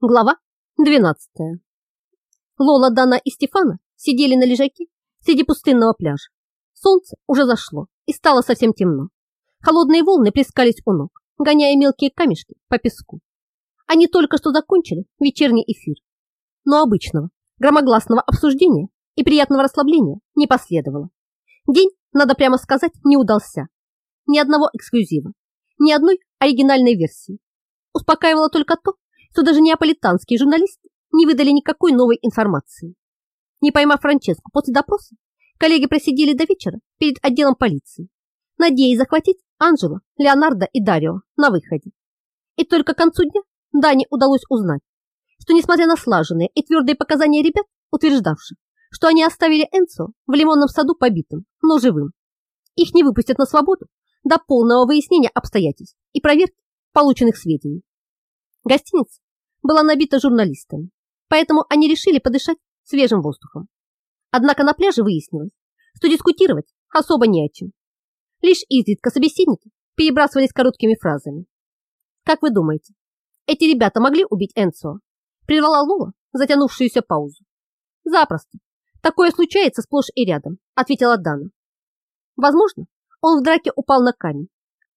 Глава 12. Лола, Дана и Стефана сидели на лежаке среди пустынного пляжа. Солнце уже зашло и стало совсем темно. Холодные волны плескались у ног, гоняя мелкие камешки по песку. Они только что закончили вечерний эфир. Но обычного, громогласного обсуждения и приятного расслабления не последовало. День, надо прямо сказать, не удался. Ни одного эксклюзива, ни одной оригинальной версии. Успокаивало только то, что даже неаполитанские журналисты не выдали никакой новой информации. Не поймав Франческу после допроса, коллеги просидели до вечера перед отделом полиции, надеясь захватить Анжела, Леонардо и Дарио на выходе. И только к концу дня Дане удалось узнать, что несмотря на слаженные и твердые показания ребят, утверждавших, что они оставили Энцо в лимонном саду побитым, но живым, их не выпустят на свободу до полного выяснения обстоятельств и проверки полученных сведений. Гостиница была набита журналистами, поэтому они решили подышать свежим воздухом. Однако на пляже выяснилось, что дискутировать особо не о чем. Лишь изредка собеседники перебрасывались короткими фразами. «Как вы думаете, эти ребята могли убить Энцо?» Прервала Лола затянувшуюся паузу. «Запросто. Такое случается сплошь и рядом», ответила Дана. «Возможно, он в драке упал на камень.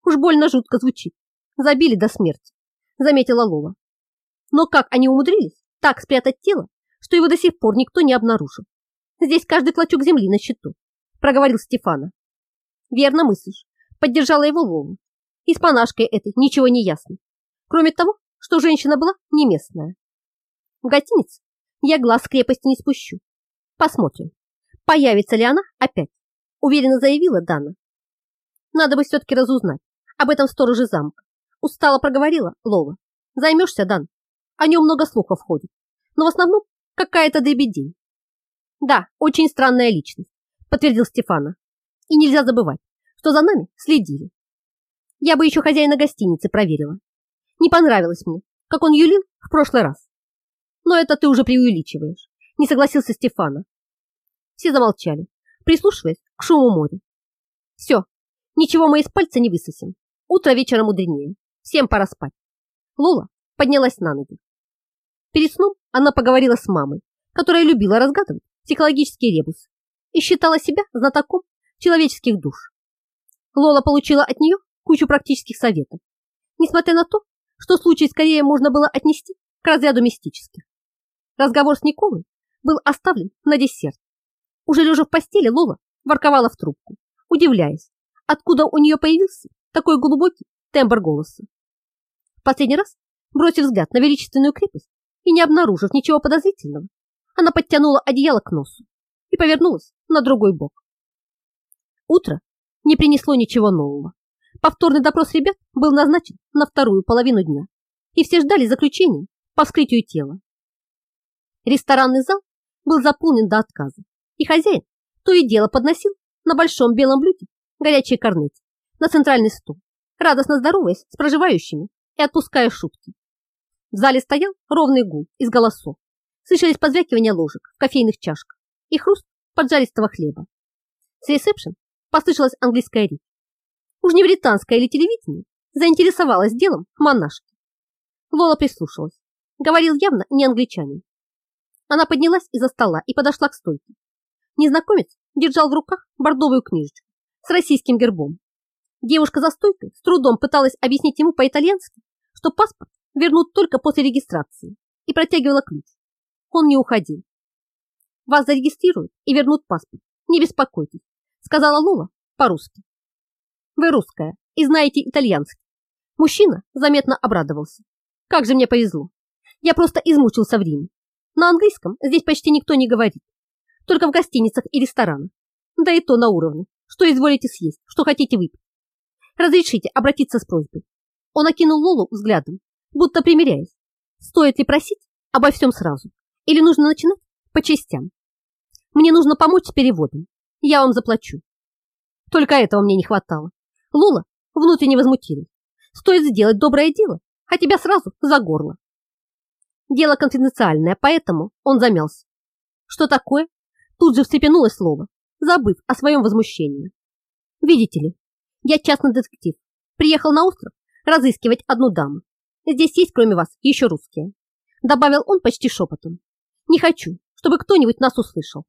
Уж больно жутко звучит. Забили до смерти заметила Лола. Но как они умудрились так спрятать тело, что его до сих пор никто не обнаружил? Здесь каждый клочок земли на счету, проговорил Стефана. Верно мыслишь, поддержала его Лола. И с панашкой этой ничего не ясно. Кроме того, что женщина была не местная. В гостинице я глаз с крепости не спущу. Посмотрим, появится ли она опять, уверенно заявила Дана. Надо бы все-таки разузнать об этом стороже замка. Устало проговорила Лола. Займешься, Дан? О нем много слухов ходит. Но в основном какая-то дребедень. Да, очень странная личность, подтвердил Стефана. И нельзя забывать, что за нами следили. Я бы еще хозяина гостиницы проверила. Не понравилось мне, как он юлил в прошлый раз. Но это ты уже преувеличиваешь, не согласился Стефана. Все замолчали, прислушиваясь к шуму моря. Все, ничего мы из пальца не высосим. Утро вечера мудренее. Всем пора спать. Лола поднялась на ноги. Перед сном она поговорила с мамой, которая любила разгадывать психологические ребусы и считала себя знатоком человеческих душ. Лола получила от нее кучу практических советов, несмотря на то, что случай скорее можно было отнести к разряду мистических. Разговор с Николой был оставлен на десерт. Уже лежа в постели, Лола ворковала в трубку, удивляясь, откуда у нее появился такой глубокий тембр голоса. В последний раз, бросив взгляд на величественную крепость и не обнаружив ничего подозрительного, она подтянула одеяло к носу и повернулась на другой бок. Утро не принесло ничего нового. Повторный допрос ребят был назначен на вторую половину дня, и все ждали заключения по вскрытию тела. Ресторанный зал был заполнен до отказа, и хозяин то и дело подносил на большом белом блюде горячие корнети на центральный стул радостно здороваясь с проживающими и отпуская шутки. В зале стоял ровный гул из голосов. Слышались позвякивания ложек в кофейных чашках и хруст поджаристого хлеба. С ресепшн послышалась английская речь. Уж не британское или телевидение заинтересовалась делом монашки. Лола прислушалась. Говорил явно не англичанин. Она поднялась из-за стола и подошла к стойке. Незнакомец держал в руках бордовую книжечку с российским гербом Девушка за стойкой с трудом пыталась объяснить ему по-итальянски, что паспорт вернут только после регистрации, и протягивала ключ. Он не уходил. Вас зарегистрируют и вернут паспорт. Не беспокойтесь, сказала Лола по-русски. Вы русская и знаете итальянский. Мужчина заметно обрадовался. Как же мне повезло. Я просто измучился в Риме. На английском здесь почти никто не говорит. Только в гостиницах и ресторанах. Да и то на уровне. Что изволите съесть, что хотите выпить. Разрешите обратиться с просьбой. Он окинул Лолу взглядом, будто примиряясь. Стоит ли просить обо всем сразу? Или нужно начинать по частям? Мне нужно помочь с переводом. Я вам заплачу. Только этого мне не хватало. Лола внутренне возмутилась. Стоит сделать доброе дело, а тебя сразу за горло. Дело конфиденциальное, поэтому он замялся. Что такое? Тут же встрепенулась Лола, забыв о своем возмущении. Видите ли, я частный детектив. Приехал на остров разыскивать одну даму. Здесь есть, кроме вас, еще русские. Добавил он почти шепотом. Не хочу, чтобы кто-нибудь нас услышал.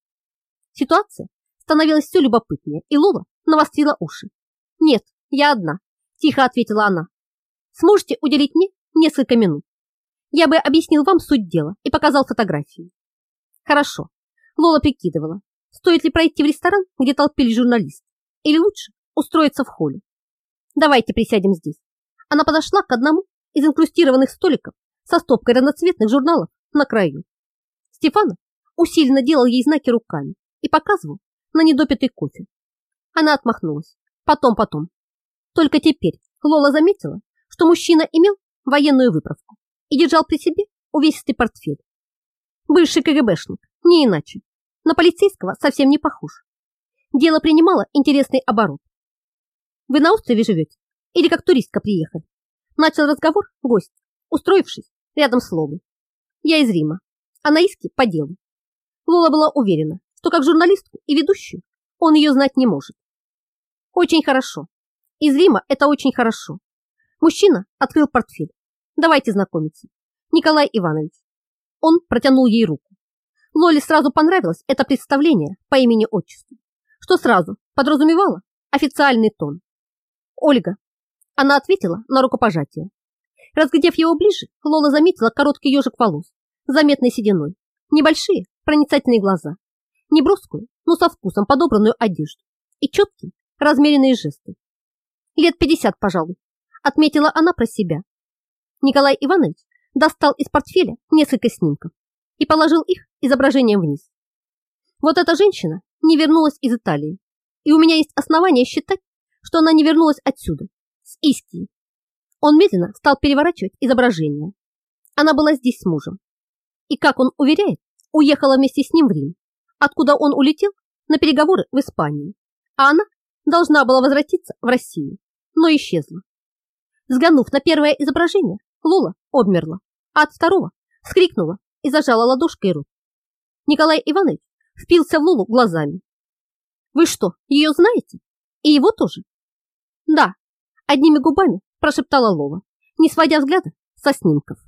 Ситуация становилась все любопытнее, и Лола навострила уши. Нет, я одна, тихо ответила она. Сможете уделить мне несколько минут? Я бы объяснил вам суть дела и показал фотографии. Хорошо. Лола прикидывала, стоит ли пройти в ресторан, где толпились журналисты, или лучше устроиться в холле. Давайте присядем здесь. Она подошла к одному из инкрустированных столиков со стопкой разноцветных журналов на краю. Стефана усиленно делал ей знаки руками и показывал на недопитый кофе. Она отмахнулась. Потом, потом. Только теперь Лола заметила, что мужчина имел военную выправку и держал при себе увесистый портфель. Бывший КГБшник, не иначе. На полицейского совсем не похож. Дело принимало интересный оборот. Вы на острове живете? Или как туристка приехали? Начал разговор гость, устроившись рядом с Лолой. Я из Рима, а на иске по делу. Лола была уверена, что как журналистку и ведущую он ее знать не может. Очень хорошо. Из Рима это очень хорошо. Мужчина открыл портфель. Давайте знакомиться. Николай Иванович. Он протянул ей руку. Лоле сразу понравилось это представление по имени-отчеству, что сразу подразумевало официальный тон. Ольга. Она ответила на рукопожатие. Разглядев его ближе, Лола заметила короткий ежик волос, заметной сединой, небольшие проницательные глаза, неброскую, но со вкусом подобранную одежду и четкие, размеренные жесты. Лет пятьдесят, пожалуй, отметила она про себя. Николай Иванович достал из портфеля несколько снимков и положил их изображением вниз. Вот эта женщина не вернулась из Италии, и у меня есть основания считать, что она не вернулась отсюда, с Истии. Он медленно стал переворачивать изображение. Она была здесь с мужем. И, как он уверяет, уехала вместе с ним в Рим, откуда он улетел на переговоры в Испанию, а она должна была возвратиться в Россию, но исчезла. Взглянув на первое изображение, Лола обмерла, а от второго вскрикнула и зажала ладошкой рот. Николай Иванович впился в Лолу глазами. «Вы что, ее знаете? И его тоже?» «Да», одними губами прошептала Лола, не сводя взгляда со снимков.